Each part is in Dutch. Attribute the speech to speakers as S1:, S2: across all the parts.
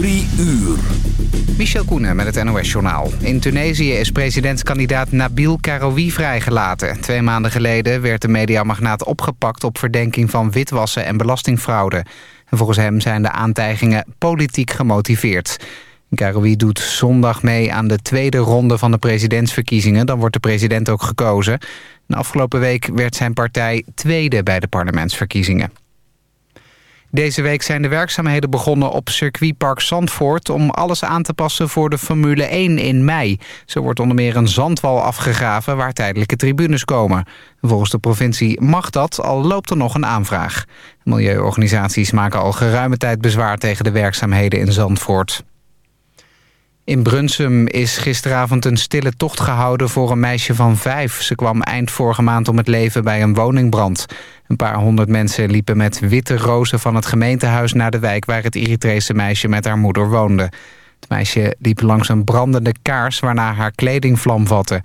S1: Drie uur.
S2: Michel Koenen met het NOS-journaal. In Tunesië is presidentskandidaat Nabil Karoui vrijgelaten. Twee maanden geleden werd de mediamagnaat opgepakt... op verdenking van witwassen en belastingfraude. En volgens hem zijn de aantijgingen politiek gemotiveerd. Karoui doet zondag mee aan de tweede ronde van de presidentsverkiezingen. Dan wordt de president ook gekozen. Afgelopen week werd zijn partij tweede bij de parlementsverkiezingen. Deze week zijn de werkzaamheden begonnen op circuitpark Zandvoort... om alles aan te passen voor de Formule 1 in mei. Zo wordt onder meer een zandwal afgegraven waar tijdelijke tribunes komen. Volgens de provincie mag dat, al loopt er nog een aanvraag. Milieuorganisaties maken al geruime tijd bezwaar tegen de werkzaamheden in Zandvoort. In Brunsum is gisteravond een stille tocht gehouden voor een meisje van vijf. Ze kwam eind vorige maand om het leven bij een woningbrand. Een paar honderd mensen liepen met witte rozen van het gemeentehuis naar de wijk... waar het Eritrese meisje met haar moeder woonde. Het meisje liep langs een brandende kaars waarna haar kleding vlam vatte.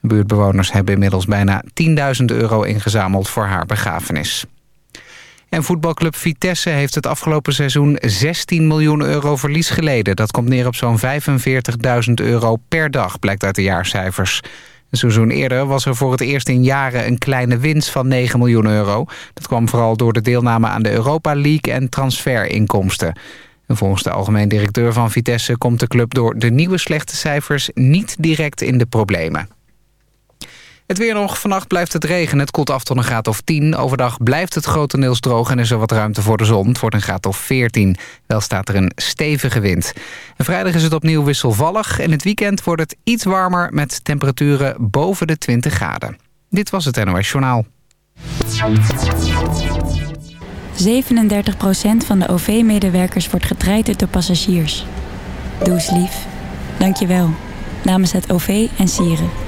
S2: Buurtbewoners hebben inmiddels bijna 10.000 euro ingezameld voor haar begrafenis. En voetbalclub Vitesse heeft het afgelopen seizoen 16 miljoen euro verlies geleden. Dat komt neer op zo'n 45.000 euro per dag, blijkt uit de jaarcijfers. Een seizoen eerder was er voor het eerst in jaren een kleine winst van 9 miljoen euro. Dat kwam vooral door de deelname aan de Europa League en transferinkomsten. En volgens de algemeen directeur van Vitesse komt de club door de nieuwe slechte cijfers niet direct in de problemen. Het weer nog. Vannacht blijft het regen. Het koelt af tot een graad of 10. Overdag blijft het grotendeels droog en is er wat ruimte voor de zon. Het wordt een graad of 14. Wel staat er een stevige wind. Vrijdag is het opnieuw wisselvallig. En het weekend wordt het iets warmer met temperaturen boven de 20 graden. Dit was het NOS Journaal.
S3: 37% van de OV-medewerkers wordt getraind door passagiers. Doe eens lief. Dank je wel. Namens het OV en Sieren.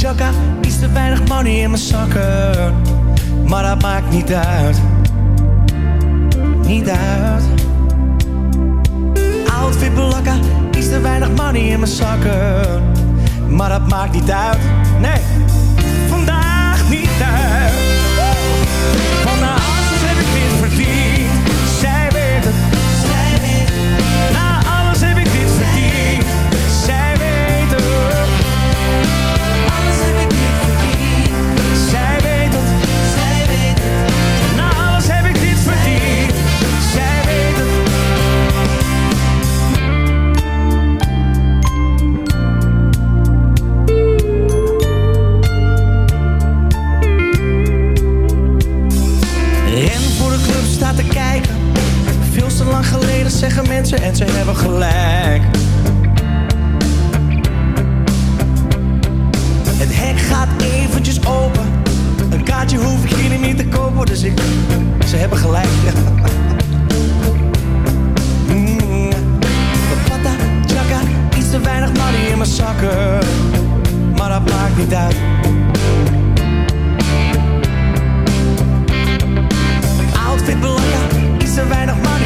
S4: chaka, iets te weinig money in mijn zakken. Maar dat maakt niet uit, niet uit. Outfit vippelakka, is te weinig money in mijn zakken. Maar dat maakt niet uit, nee, vandaag niet uit. zeggen mensen en ze hebben gelijk. Het hek gaat eventjes open. Een
S5: kaartje hoef ik hier niet te kopen, dus ik... Ze hebben gelijk,
S4: mm. ja. Pata, chaka, iets te weinig money in mijn zakken. Maar dat maakt niet uit. Outfit belangrijk, iets te weinig money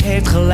S4: ze heeft gelijk.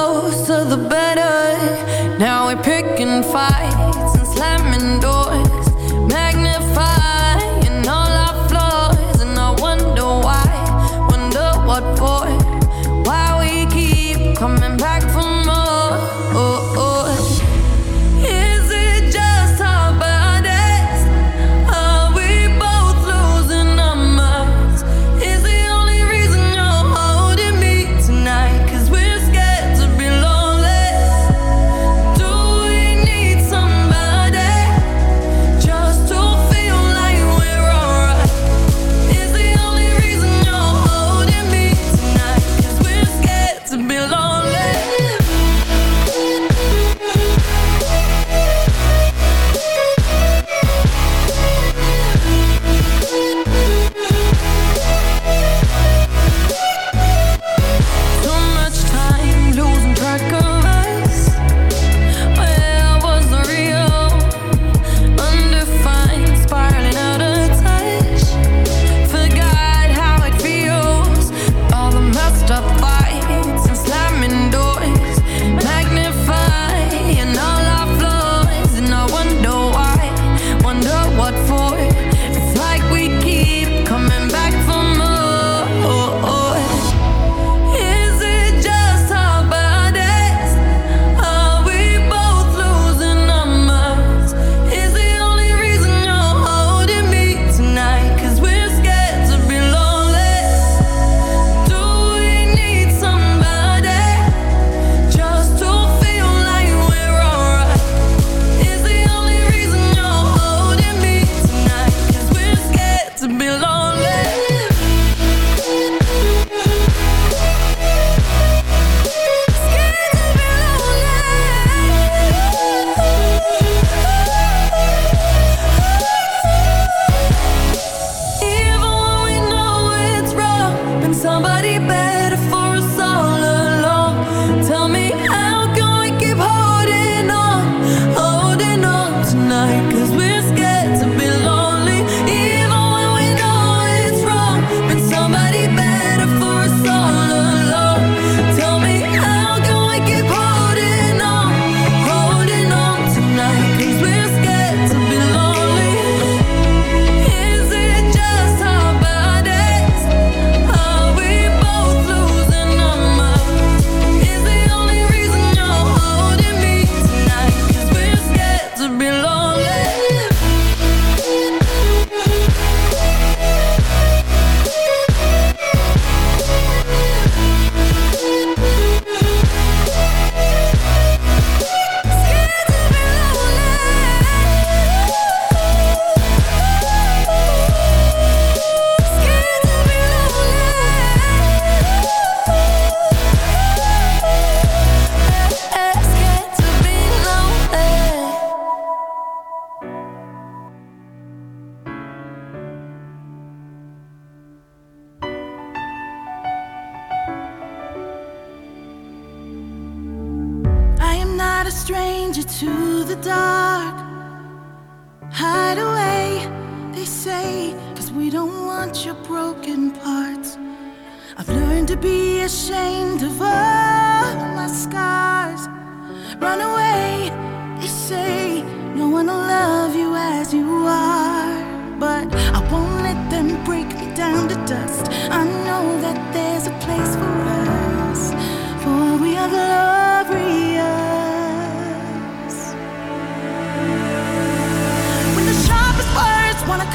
S6: closer the better. Now we're picking fights and slamming doors Magnifying all our flaws. And I wonder why, wonder what for Why we keep coming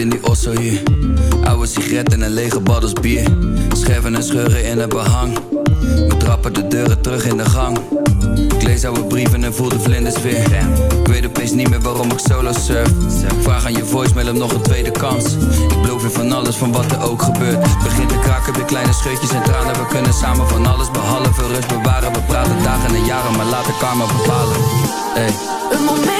S7: in die osso hier. Oude sigaret en een lege baddels bier. Scherven en scheuren in het behang. We trappen de deuren terug in de gang. Ik lees oude brieven en voel de vlinders weer. Ik weet opeens niet meer waarom ik solo surf. Vraag aan je voicemail om nog een tweede kans. Ik beloof je van alles, van wat er ook gebeurt. Begint te kraken, weer kleine scheutjes en tranen. We kunnen samen van alles behalve rust bewaren. We praten dagen en jaren, maar laten karma bepalen. Hey.